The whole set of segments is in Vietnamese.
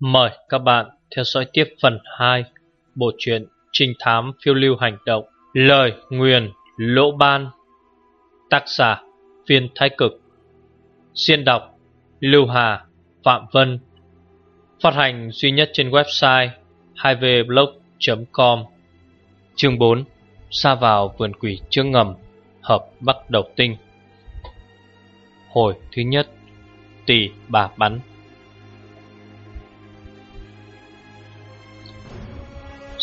Mời các bạn theo dõi tiếp phần 2 Bộ truyện Trinh thám phiêu lưu hành động, Lời nguyền lỗ ban, Tác giả Viên Thái Cực. Xuyên đọc Lưu Hà, Phạm Vân. Phát hành duy nhất trên website 2vblog.com Chương 4 Xa vào vườn quỷ chương ngầm, Hợp Bắc Đầu Tinh. Hồi thứ nhất, Tỷ bà bắn.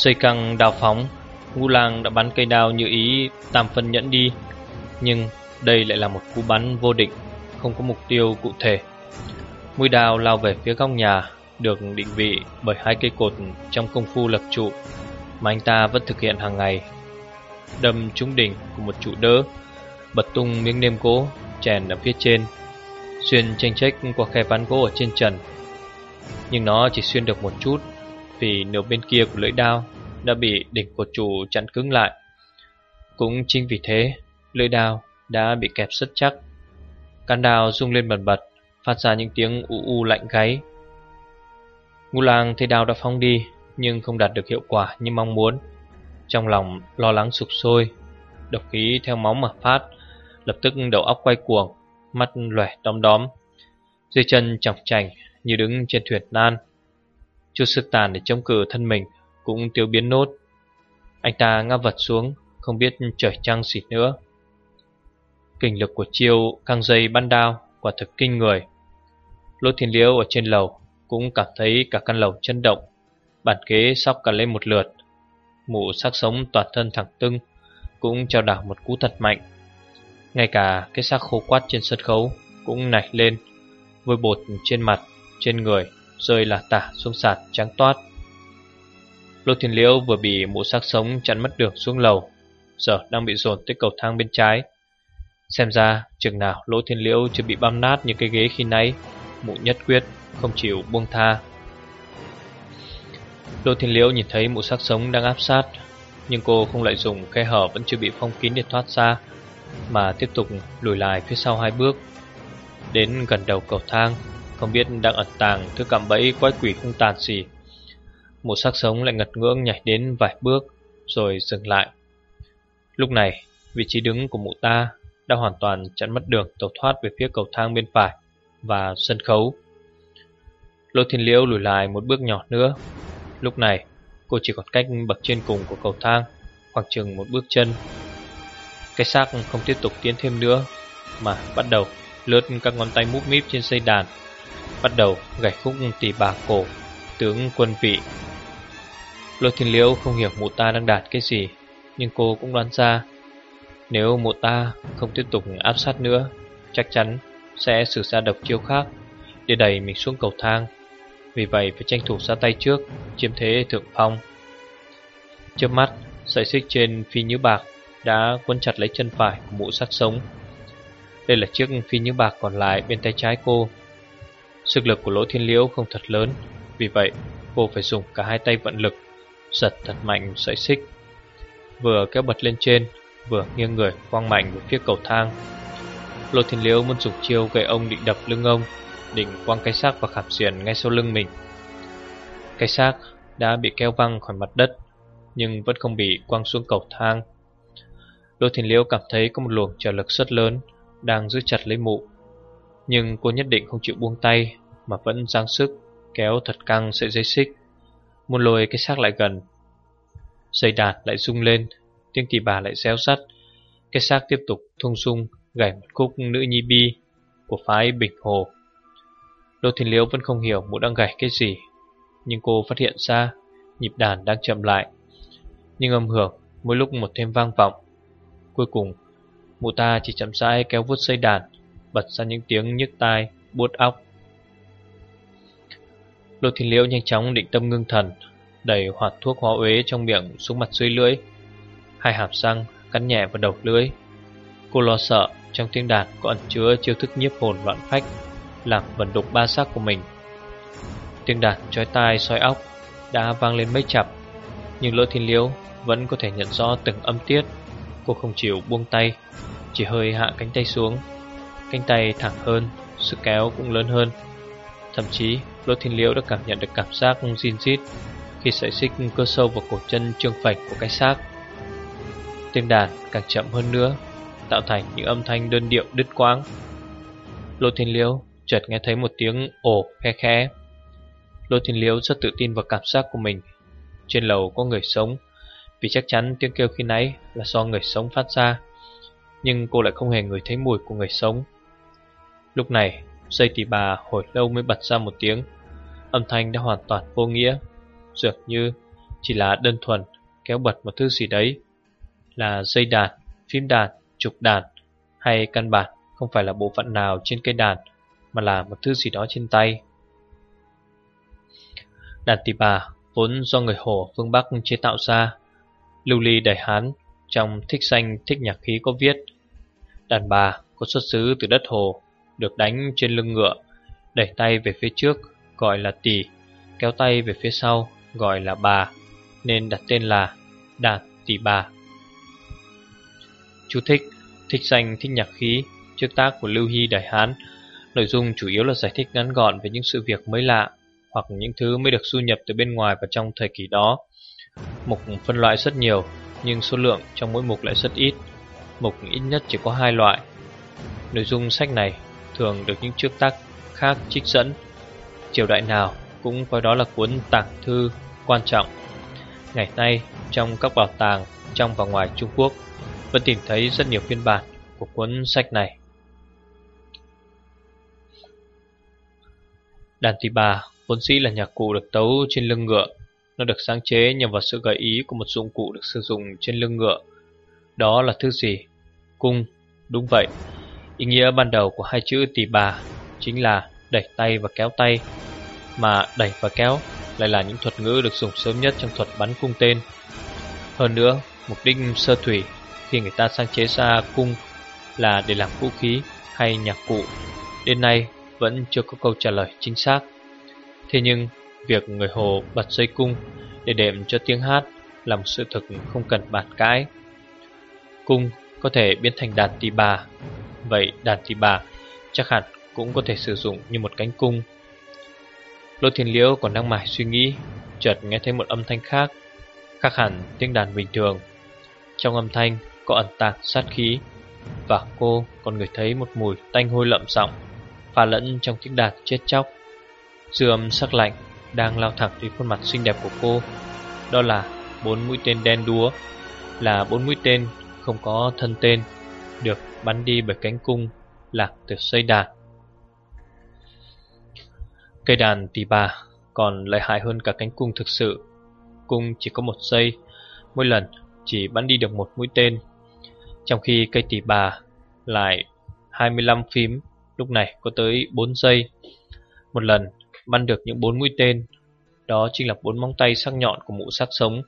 Dây căng đào phóng, Ngũ lang đã bắn cây đao như ý, Tam phân nhẫn đi. Nhưng đây lại là một cú bắn vô định Không có mục tiêu cụ thể. Mũi đao lao về phía góc nhà, Được định vị bởi hai cây cột Trong công phu lập trụ, Mà anh ta vẫn thực hiện hàng ngày. Đâm trúng đỉnh của một trụ đỡ, Bật tung miếng nêm gỗ Chèn ở phía trên, Xuyên tranh trách qua khe ván gỗ ở trên trần. Nhưng nó chỉ xuyên được một chút Vì nửa bên kia của lưỡi đao đã bị đỉnh cột trụ chặn cứng lại. Cũng chính vì thế, lưỡi đao đã bị kẹp rất chắc. Căn đao rung lên bần bật, phát ra những tiếng u u lạnh gáy. Ngu lang thấy đao đã phóng đi, nhưng không đạt được hiệu quả như mong muốn. Trong lòng lo lắng sụp sôi, độc khí theo máu mà phát, lập tức đầu óc quay cuồng, mắt lòe đom đóm. Dưới chân chọc chành như đứng trên thuyền nan. Chút sức tàn để chống cự thân mình cũng tiêu biến nốt. Anh ta ngã vật xuống, không biết trời trăng xịt nữa. Kinh lực của chiêu căng dây ban đao quả thực kinh người. Lỗ thiên liễu ở trên lầu cũng cảm thấy cả căn lầu chấn động. Bàn ghế sóc cả lên một lượt. Mụ xác sống toàn thân thẳng tưng cũng trao đảo một cú thật mạnh. Ngay cả cái xác khô quát trên sân khấu cũng nảy lên, vôi bột trên mặt, trên người rơi là tả xuống sạt trắng toát. Lô Thiên Liễu vừa bị mụ xác sống chặn mất đường xuống lầu. Giờ đang bị dồn tới cầu thang bên trái. Xem ra chừng nào Lỗ Thiên Liễu chưa bị băm nát như cái ghế khi nãy, Mụ nhất quyết không chịu buông tha. Lô Thiên Liễu nhìn thấy mụ xác sống đang áp sát, Nhưng cô không lại dùng khe hở vẫn chưa bị phong kín để thoát ra, Mà tiếp tục lùi lại phía sau hai bước. Đến gần đầu cầu thang, Không biết đang ẩn tàng thứ cạm bẫy quái quỷ không tàn gì một xác sống lại ngật ngưỡng nhảy đến vài bước, Rồi dừng lại. Lúc này, vị trí đứng của mụ ta Đã hoàn toàn chặn mất đường tàu thoát Về phía cầu thang bên phải Và sân khấu. Lô Thiên Liễu lùi lại một bước nhỏ nữa. Lúc này, cô chỉ còn cách bậc trên cùng của cầu thang, Khoảng chừng một bước chân. Cái xác không tiếp tục tiến thêm nữa, Mà bắt đầu lướt các ngón tay múp míp trên dây đàn, Bắt đầu gảy khúc tỉ bà cổ, Tướng quân vị. Lôi thiên liễu không hiểu mụ ta đang đạt cái gì, Nhưng cô cũng đoán ra, Nếu mụ ta không tiếp tục áp sát nữa, Chắc chắn sẽ sử ra độc chiêu khác, Để đẩy mình xuống cầu thang. Vì vậy phải tranh thủ ra tay trước, Chiếm thế thượng phong. Trước mắt, Sợi xích trên phi nhứ bạc Đã quấn chặt lấy chân phải của mụ sát sống. Đây là chiếc phi nhứ bạc còn lại bên tay trái cô. Sức lực của lỗ thiên liễu không thật lớn, Vì vậy cô phải dùng cả hai tay vận lực giật thật mạnh sợi xích. Vừa kéo bật lên trên, Vừa nghiêng người quăng mạnh về phía cầu thang. Lô Thiên Liễu muốn dùng chiêu gây ông định đập lưng ông, Định quăng cái xác vào khảm xiển ngay sau lưng mình. Cái xác đã bị kéo văng khỏi mặt đất, Nhưng vẫn không bị quăng xuống cầu thang. Lô Thiên Liễu cảm thấy có một luồng trở lực rất lớn, Đang giữ chặt lấy mụ. Nhưng cô nhất định không chịu buông tay, Mà vẫn giang sức, kéo thật căng sợi dây xích. Muốn lôi cái xác lại gần. Dây đàn lại rung lên, Tiếng tỳ bà lại xéo sắt. Cái xác tiếp tục thung sung, Gảy một khúc nữ nhi bi Của phái Bình Hồ. Đô Thiên Liễu vẫn không hiểu mụ đang gảy cái gì, Nhưng cô phát hiện ra Nhịp đàn đang chậm lại. Nhưng âm hưởng mỗi lúc một thêm vang vọng. Cuối cùng, Mụ ta chỉ chậm rãi kéo vuốt dây đàn, Bật ra những tiếng nhức tai, Buốt óc. Lô Thiên Liễu nhanh chóng định tâm ngưng thần, Đẩy hoạt thuốc hóa uế trong miệng xuống mặt dưới lưỡi. Hai hàm răng cắn nhẹ vào đầu lưỡi. Cô lo sợ, trong tiếng đàn có ẩn chứa chiêu thức nhiếp hồn loạn phách, Làm vận đục ba sắc của mình. Tiếng đàn trói tai, soi óc đã vang lên mấy chập, Nhưng Lô Thiên Liễu vẫn có thể nhận rõ từng âm tiết. Cô không chịu buông tay, Chỉ hơi hạ cánh tay xuống. Cánh tay thẳng hơn, Sức kéo cũng lớn hơn, Thậm chí Lô Thiên Liễu đã cảm nhận được cảm giác zin rít khi sợi xích cơ sâu vào cổ chân trương phạch của cái xác. Tiếng đàn càng chậm hơn nữa, tạo thành những âm thanh đơn điệu đứt quãng. Lô Thiên Liễu chợt nghe thấy một tiếng ồ khe khẽ. Lô Thiên Liễu rất tự tin vào cảm giác của mình. Trên lầu có người sống, vì chắc chắn tiếng kêu khi nãy là do người sống phát ra. Nhưng cô lại không hề ngửi thấy mùi của người sống. Lúc này, dây tỉ bà hồi lâu mới bật ra một tiếng. Âm thanh đã hoàn toàn vô nghĩa, dường như chỉ là đơn thuần kéo bật một thứ gì đấy. Là dây đàn, phím đàn, trục đàn, hay căn bản không phải là bộ phận nào trên cây đàn, mà là một thứ gì đó trên tay. Đàn tỳ bà vốn do người Hồ phương Bắc chế tạo ra, lưu ly đại hán trong thích xanh thích nhạc khí có viết. Đàn bà có xuất xứ từ đất Hồ, được đánh trên lưng ngựa, đẩy tay về phía trước gọi là tỷ, kéo tay về phía sau gọi là bà, nên đặt tên là đạt tỷ bà. Chú thích Thích danh thích nhạc khí Trước tác của Lưu Hy Đại Hán Nội dung chủ yếu là giải thích ngắn gọn về những sự việc mới lạ Hoặc những thứ mới được du nhập từ bên ngoài vào trong thời kỳ đó. Mục phân loại rất nhiều Nhưng số lượng trong mỗi mục lại rất ít. Mục ít nhất chỉ có hai loại. Nội dung sách này thường được những trước tác khác trích dẫn Triều đại nào cũng coi đó là cuốn tảng thư quan trọng Ngày nay, trong các bảo tàng trong và ngoài Trung Quốc, vẫn tìm thấy rất nhiều phiên bản của cuốn sách này. Đàn tỳ bà vốn dĩ là nhạc cụ được tấu trên lưng ngựa. Nó được sáng chế nhằm vào sự gợi ý của một dụng cụ được sử dụng trên lưng ngựa. Đó là thứ gì? Cung. Đúng vậy. Ý nghĩa ban đầu của hai chữ tỳ bà chính là đẩy tay và kéo tay. Mà đẩy và kéo lại là những thuật ngữ được dùng sớm nhất trong thuật bắn cung tên. Hơn nữa, mục đích sơ thủy khi người ta sáng chế ra cung là để làm vũ khí hay nhạc cụ, đến nay vẫn chưa có câu trả lời chính xác. Thế nhưng, việc người Hồ bật dây cung để đệm cho tiếng hát là một sự thực không cần bàn cãi. Cung có thể biến thành đàn tỳ bà, vậy đàn tỳ bà chắc hẳn cũng có thể sử dụng như một cánh cung. Lô Thiên Liễu còn đang mải suy nghĩ, chợt nghe thấy một âm thanh khác, khác hẳn tiếng đàn bình thường. Trong âm thanh có ẩn tạc sát khí Và cô còn ngửi thấy một mùi tanh hôi lậm giọng Pha lẫn trong tiếng đàn chết chóc Dư âm sắc lạnh đang lao thẳng đến khuôn mặt xinh đẹp của cô Đó là bốn mũi tên đen đúa Là bốn mũi tên không có thân tên Được bắn đi bởi cánh cung lạc từ xây đàn Cây đàn tỷ bà còn lợi hại hơn cả cánh cung thực sự. Cung chỉ có một giây, Mỗi lần chỉ bắn đi được một mũi tên. Trong khi cây tỷ bà lại 25 phím, Lúc này có tới 4 giây. Một lần bắn được những 4 mũi tên, Đó chính là bốn móng tay sắc nhọn của mụ sắc sống,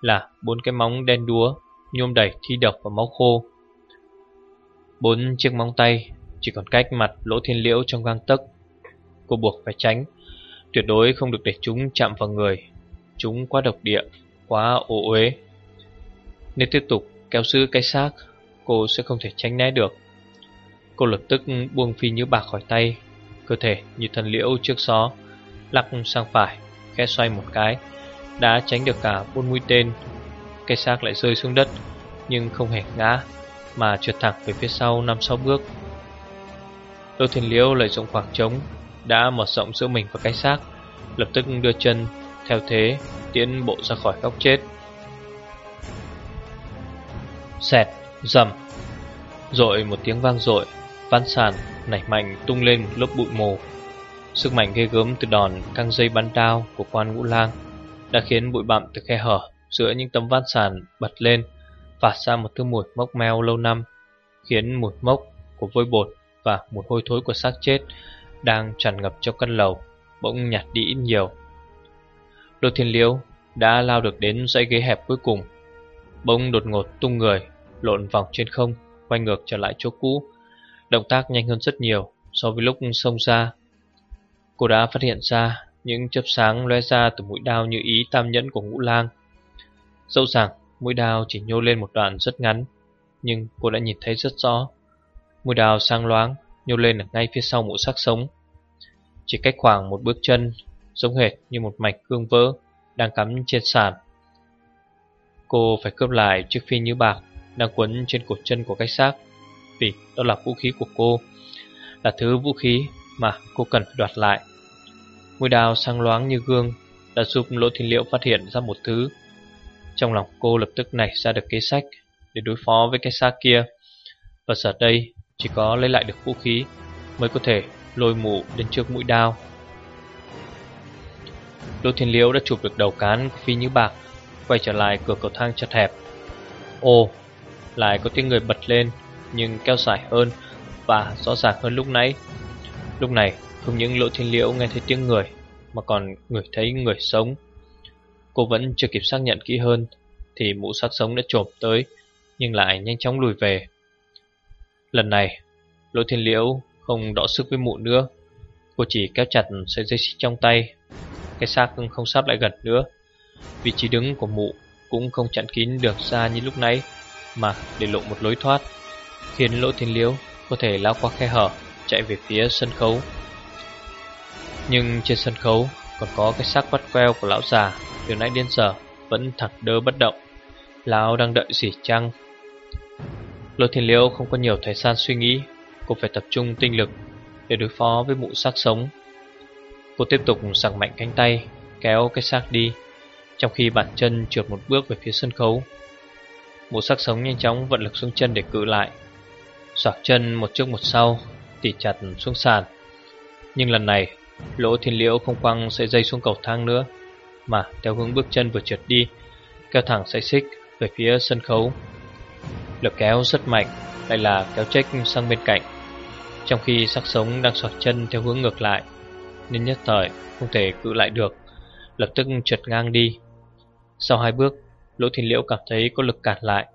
Là bốn cái móng đen đúa Nhôm đầy thi độc và máu khô. Bốn chiếc móng tay, Chỉ còn cách mặt lỗ thiên liễu trong gang tấc. Cô buộc phải tránh, Tuyệt đối không được để chúng chạm vào người. Chúng quá độc địa, Quá ổ uế. Nếu tiếp tục kéo giữ cái xác, Cô sẽ không thể tránh né được. Cô lập tức buông phi như bạc khỏi tay, Cơ thể như thần liễu trước gió Lắc sang phải, Khẽ xoay một cái, Đã tránh được cả bốn mũi tên. Cái xác lại rơi xuống đất, Nhưng không hề ngã. Mà trượt thẳng về phía sau năm sáu bước. Lô thiên liễu lợi dụng khoảng trống Đã mở rộng giữa mình và cái xác Lập tức đưa chân Theo thế tiến bộ ra khỏi góc chết. Xẹt, rầm Rồi một tiếng vang dội Ván sàn nảy mạnh tung lên một lớp bụi mù. Sức mạnh ghê gớm từ đòn căng dây bắn đao của quan ngũ lang Đã khiến bụi bặm từ khe hở giữa những tấm ván sàn bật lên. Phạt ra một thứ mùi mốc meo lâu năm Khiến mùi mốc của vôi bột và mùi hôi thối của xác chết Đang tràn ngập trong căn lầu Bỗng nhạt đi ít nhiều Đô Thiên Liễu đã lao được đến dãy ghế hẹp cuối cùng Bỗng đột ngột tung người lộn vòng trên không, quay ngược trở lại chỗ cũ. Động tác nhanh hơn rất nhiều so với lúc xông ra. Cô đã phát hiện ra những chớp sáng lóe ra từ mũi đao như ý tam nhẫn của ngũ lang. Dẫu rằng mũi đao chỉ nhô lên một đoạn rất ngắn, nhưng cô đã nhìn thấy rất rõ. Mũi đao sang loáng, nhô lên ở ngay phía sau mũ sắc sống. Chỉ cách khoảng một bước chân Giống hệt như một mảnh cương vỡ Đang cắm trên sàn Cô phải cướp lại chiếc phi như bạc Đang quấn trên cổ chân của cái xác Vì đó là vũ khí của cô Là thứ vũ khí mà cô cần phải đoạt lại Mũi đao sang loáng như gương Đã giúp Lỗ Thiên Liễu phát hiện ra một thứ trong lòng cô lập tức nảy ra được kế sách Để đối phó với cái xác kia. Và giờ đây chỉ có lấy lại được vũ khí Mới có thể lôi mụ đến trước mũi đao. Lỗ Thiên Liễu đã chụp được đầu cán của Phi Như Bạc Quay trở lại cửa cầu thang chật hẹp. Ồ, lại có tiếng người bật lên Nhưng kéo dài hơn Và rõ ràng hơn lúc nãy. Lúc này không những Lỗ Thiên Liễu nghe thấy tiếng người Mà còn người thấy người sống. Cô vẫn chưa kịp xác nhận kỹ hơn, Thì mũ sắc sống đã trộm tới, Nhưng lại nhanh chóng lùi về. Lần này, Lỗ Thiên Liễu không đọ sức với mụ nữa. Cô chỉ kéo chặt sợi dây xích trong tay. Cái xác không sắp lại gần nữa. Vị trí đứng của mụ cũng không chặn kín được ra như lúc nãy, Mà để lộ một lối thoát, Khiến Lỗ Thiên Liễu có thể lao qua khe hở, Chạy về phía sân khấu. Nhưng trên sân khấu còn có cái xác bắt queo của lão già, Từ nãy đến giờ vẫn thẳng đơ bất động. Lão đang đợi gì chăng? Lôi Thiên Liễu không có nhiều thời gian suy nghĩ, Cô phải tập trung tinh lực Để đối phó với mụ xác sống. Cô tiếp tục sảng mạnh cánh tay, Kéo cái xác đi, Trong khi bàn chân trượt một bước về phía sân khấu. Mụ xác sống nhanh chóng vận lực xuống chân để cự lại. Xoạc chân một trước một sau, Tỉ chặt xuống sàn. Nhưng lần này Lỗ thiên liễu không quăng sợi dây xuống cầu thang nữa, Mà theo hướng bước chân vừa trượt đi, Kéo thẳng sợi xích về phía sân khấu. Lực kéo rất mạnh, Lại là kéo trách sang bên cạnh. Trong khi sắc sống đang xoạc chân theo hướng ngược lại, Nên nhất thời không thể cự lại được, Lập tức trượt ngang đi. Sau hai bước, Lỗ thiên liễu cảm thấy có lực cản lại,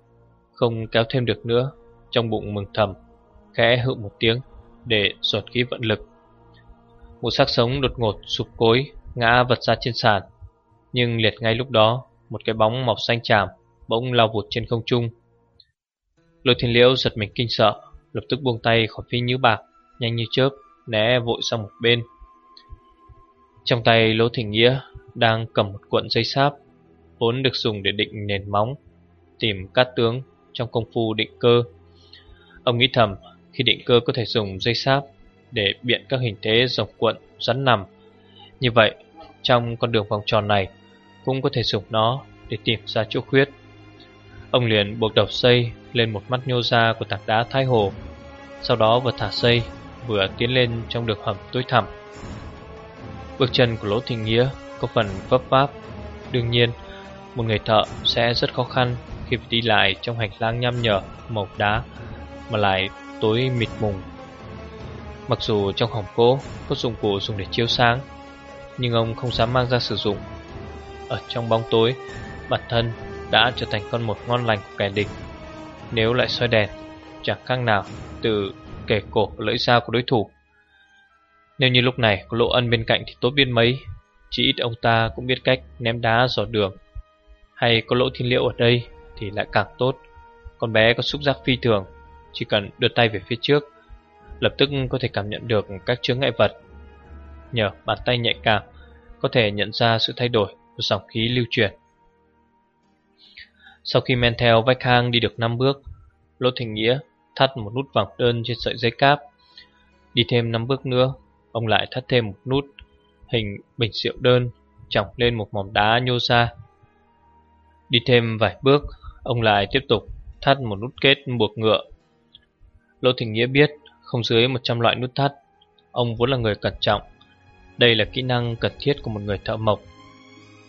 Không kéo thêm được nữa, Trong bụng mừng thầm, Khẽ hự một tiếng Để ruột khí vận lực. Một xác sống đột ngột sụp cối, Ngã vật ra trên sàn. Nhưng liệt ngay lúc đó, Một cái bóng màu xanh chàm Bỗng lao vụt trên không trung. Lôi thiên liễu giật mình kinh sợ, Lập tức buông tay khỏi phi như bạc, Nhanh như chớp, né vội sang một bên. Trong tay Lỗ Thỉnh Nghĩa Đang cầm một cuộn dây sáp, Vốn được dùng để định nền móng, Tìm cát tướng trong công phu định cơ. Ông nghĩ thầm, Khi định cơ có thể dùng dây sáp để biện các hình thế dọc cuộn rắn nằm. Như vậy, Trong con đường vòng tròn này, Cũng có thể dùng nó để tìm ra chỗ khuyết. Ông liền buộc đầu dây lên một mắt nhô ra của tảng đá thái hồ, Sau đó vừa thả dây Vừa tiến lên trong đường hầm tối thẳm. Bước chân của Lỗ Thịnh Nghĩa có phần vấp váp. Đương nhiên, Một người thợ sẽ rất khó khăn Khi đi lại trong hành lang nham nhở Màu đá Mà lại tối mịt mùng. Mặc dù trong hòm gỗ Có dụng cụ dùng để chiếu sáng, Nhưng ông không dám mang ra sử dụng. Ở trong bóng tối, Bản thân đã trở thành con một ngon lành của kẻ địch. Nếu lại soi đèn, Chẳng khác nào từ kẻ cổ lưỡi dao của đối thủ. Nếu như lúc này có lộ ân bên cạnh thì tốt biết mấy, Chỉ ít ông ta cũng biết cách ném đá dò đường. Hay có lỗ thiên liệu ở đây thì lại càng tốt. Con bé có xúc giác phi thường, Chỉ cần đưa tay về phía trước Lập tức có thể cảm nhận được các chướng ngại vật. Nhờ bàn tay nhạy cảm, Có thể nhận ra sự thay đổi của dòng khí lưu chuyển sau khi men theo vách hang đi được 5 bước, Lỗ Thành Nghĩa thắt một nút vòng đơn trên sợi dây cáp. Đi thêm 5 bước nữa, Ông lại thắt thêm một nút Hình bình rượu đơn Chỏng lên một mỏm đá nhô ra. Đi thêm vài bước, Ông lại tiếp tục thắt một nút kết buộc ngựa. Lỗ Thịnh Nghĩa biết không dưới 100 loại nút thắt Ông vốn là người cẩn trọng Đây là kỹ năng cần thiết của một người thợ mộc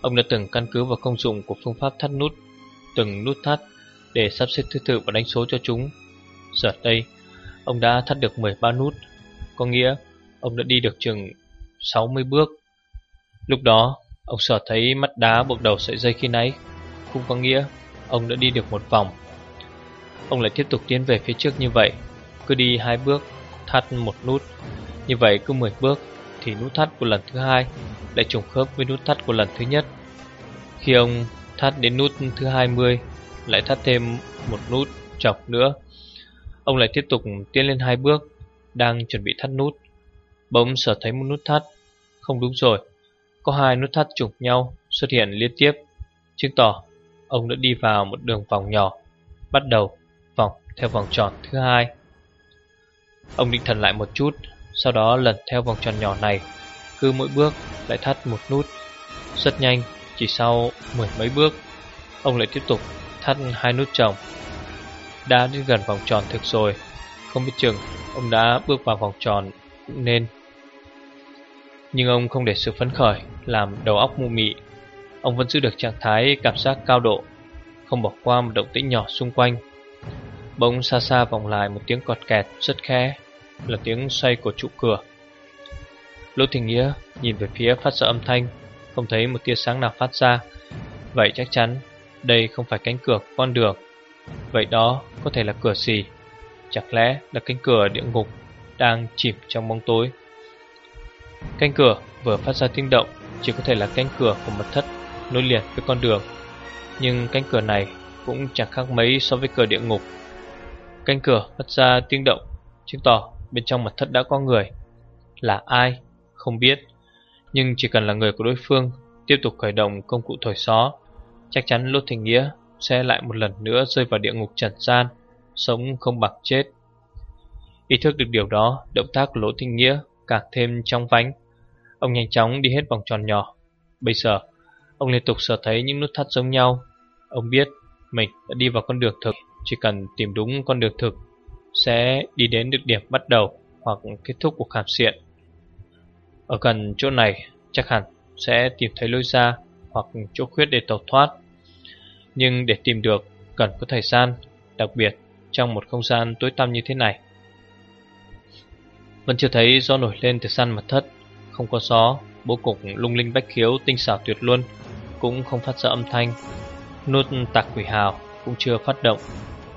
Ông đã từng căn cứ vào công dụng của phương pháp thắt nút từng nút thắt để sắp xếp thứ tự và đánh số cho chúng. Giờ đây, ông đã thắt được 13 nút, có nghĩa ông đã đi được chừng 60 bước. Lúc đó, ông sợ thấy mắt đá buộc đầu sợi dây khi nãy, cũng có nghĩa ông đã đi được một vòng. Ông lại tiếp tục tiến về phía trước như vậy, cứ đi hai bước, thắt một nút. Như vậy cứ 10 bước thì nút thắt của lần thứ hai lại trùng khớp với nút thắt của lần thứ nhất. Khi ông Thắt đến nút thứ 20 Lại thắt thêm một nút chọc nữa Ông lại tiếp tục tiến lên hai bước Đang chuẩn bị thắt nút Bỗng sở thấy một nút thắt Không đúng rồi Có hai nút thắt trùng nhau xuất hiện liên tiếp Chứng tỏ ông đã đi vào một đường vòng nhỏ Bắt đầu vòng theo vòng tròn thứ hai Ông định thần lại một chút, Sau đó lần theo vòng tròn nhỏ này. Cứ mỗi bước lại thắt một nút. Rất nhanh, Chỉ sau mười mấy bước, Ông lại tiếp tục thắt hai nút chồng. Đã đến gần vòng tròn thực rồi. Không biết chừng, Ông đã bước vào vòng tròn cũng nên. Nhưng ông không để sự phấn khởi Làm đầu óc mụ mị. Ông vẫn giữ được trạng thái cảm giác cao độ, Không bỏ qua một động tĩnh nhỏ xung quanh. Bỗng xa xa vọng lại một tiếng cọt kẹt, rất khẽ, Là tiếng xoay của trụ cửa. Lỗ Thình Nghĩa nhìn về phía phát ra âm thanh, Không thấy một tia sáng nào phát ra. Vậy chắc chắn đây không phải cánh cửa con đường. Vậy đó có thể là cửa gì Chẳng lẽ là cánh cửa địa ngục Đang chìm trong bóng tối? Cánh cửa vừa phát ra tiếng động, Chỉ có thể là cánh cửa của mật thất Nối liền với con đường. Nhưng cánh cửa này cũng chẳng khác mấy so với cửa địa ngục. Cánh cửa phát ra tiếng động, Chứng tỏ bên trong mật thất đã có người. Là ai? Không biết. Nhưng chỉ cần là người của đối phương, Tiếp tục khởi động công cụ thổi gió Chắc chắn Lốt Thành Nghĩa sẽ lại một lần nữa rơi vào địa ngục trần gian, Sống không bằng chết. Ý thức được điều đó, Động tác của Lỗ Thành Nghĩa càng thêm trong vánh. Ông nhanh chóng đi hết vòng tròn nhỏ. Bây giờ, Ông liên tục sở thấy những nút thắt giống nhau. Ông biết mình đã đi vào con đường thực chỉ cần tìm đúng con đường thực, Sẽ đi đến được điểm bắt đầu Hoặc kết thúc cuộc khám diện Ở gần chỗ này, Chắc hẳn sẽ tìm thấy lối ra Hoặc chỗ khuyết để tẩu thoát. Nhưng để tìm được, Cần có thời gian, Đặc biệt trong một không gian tối tăm như thế này. Vẫn chưa thấy gió nổi lên từ săn mật thất, Không có gió, Bố cục lung linh bách khiếu tinh xảo tuyệt luôn Cũng không phát ra âm thanh. Nút tạc quỷ hào cũng chưa phát động.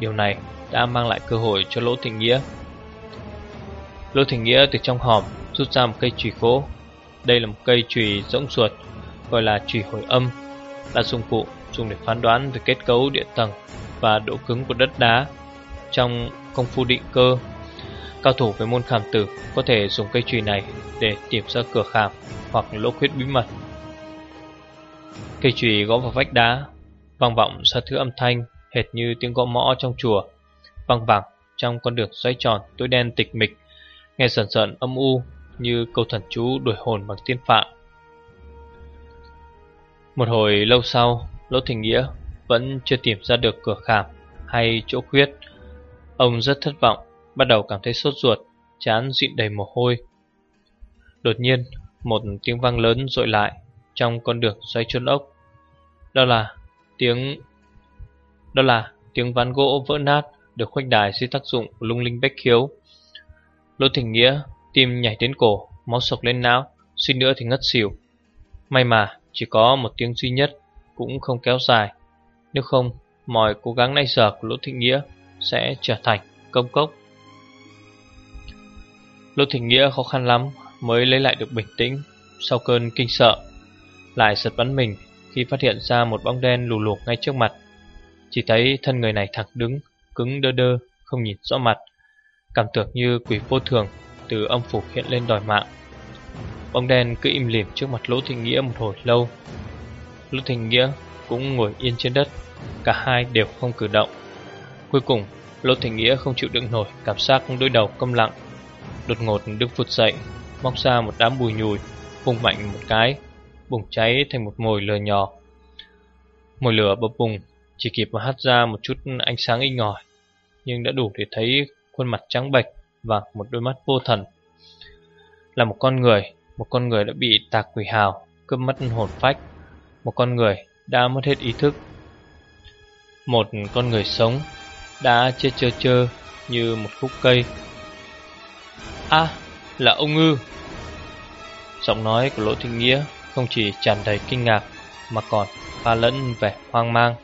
Điều này đã mang lại cơ hội cho Lỗ Thịnh Nghĩa. Lỗ Thịnh Nghĩa từ trong hòm rút ra một cây chùy gỗ Đây là một cây chùy rỗng ruột Gọi là chùy hồi âm Là dụng cụ dùng để phán đoán về kết cấu địa tầng Và độ cứng của đất đá Trong công phu định cơ. Cao thủ về môn khảm tử có thể dùng cây chùy này để tìm ra cửa khảm hoặc lỗ khuyết bí mật. Cây chùy gõ vào vách đá, vang vọng ra thứ âm thanh hệt như tiếng gõ mõ trong chùa, vang vẳng trong con đường xoay tròn tối đen tịch mịch, nghe sần sần âm u như câu thần chú đuổi hồn bằng tiên phạm. Một hồi lâu sau, Lỗ Thình Nghĩa vẫn chưa tìm ra được cửa khảm hay chỗ khuyết. Ông rất thất vọng, bắt đầu cảm thấy sốt ruột, chán dịn đầy mồ hôi. Đột nhiên, một tiếng vang lớn dội lại trong con đường xoay chôn ốc. Đó là tiếng đó là tiếng ván gỗ vỡ nát được khuếch đài dưới tác dụng lung linh bách khiếu. Lỗ Thỉnh Nghĩa tim nhảy đến cổ, máu sộc lên não, suy nữa thì ngất xỉu. May mà chỉ có một tiếng duy nhất cũng không kéo dài, nếu không mọi cố gắng nay giờ của Lỗ Thịnh Nghĩa sẽ trở thành công cốc. Lỗ Thịnh Nghĩa khó khăn lắm mới lấy lại được bình tĩnh sau cơn kinh sợ. Lại giật bắn mình khi phát hiện ra một bóng đen lù lù ngay trước mặt. Chỉ thấy thân người này thẳng đứng, cứng đơ đơ, không nhìn rõ mặt. Cảm tưởng như quỷ vô thường từ âm phủ hiện lên đòi mạng. Bóng đen cứ im lìm trước mặt Lỗ Thịnh Nghĩa một hồi lâu. Lỗ Thịnh Nghĩa cũng ngồi yên trên đất, cả hai đều không cử động. Cuối cùng, Lỗ Thịnh Nghĩa không chịu đựng nổi cảm giác đối đầu câm lặng. Đột ngột đứng phụt dậy, móc ra một đám bùi nhùi, Vùng mạnh một cái, bùng cháy thành một mồi lửa nhỏ. Mồi lửa bập bùng, chỉ kịp mà hắt ra một chút ánh sáng inh ngòi, nhưng đã đủ để thấy khuôn mặt trắng bệch và một đôi mắt vô thần. Là một con người, một con người đã bị tạc quỷ hào, cướp mất hồn phách, một con người đã mất hết ý thức. Một con người sống đã chết chơ chơ như một khúc cây. À, là ông ngư. Giọng nói của Lỗ Thịnh Nghĩa không chỉ tràn đầy kinh ngạc mà còn pha lẫn vẻ hoang mang.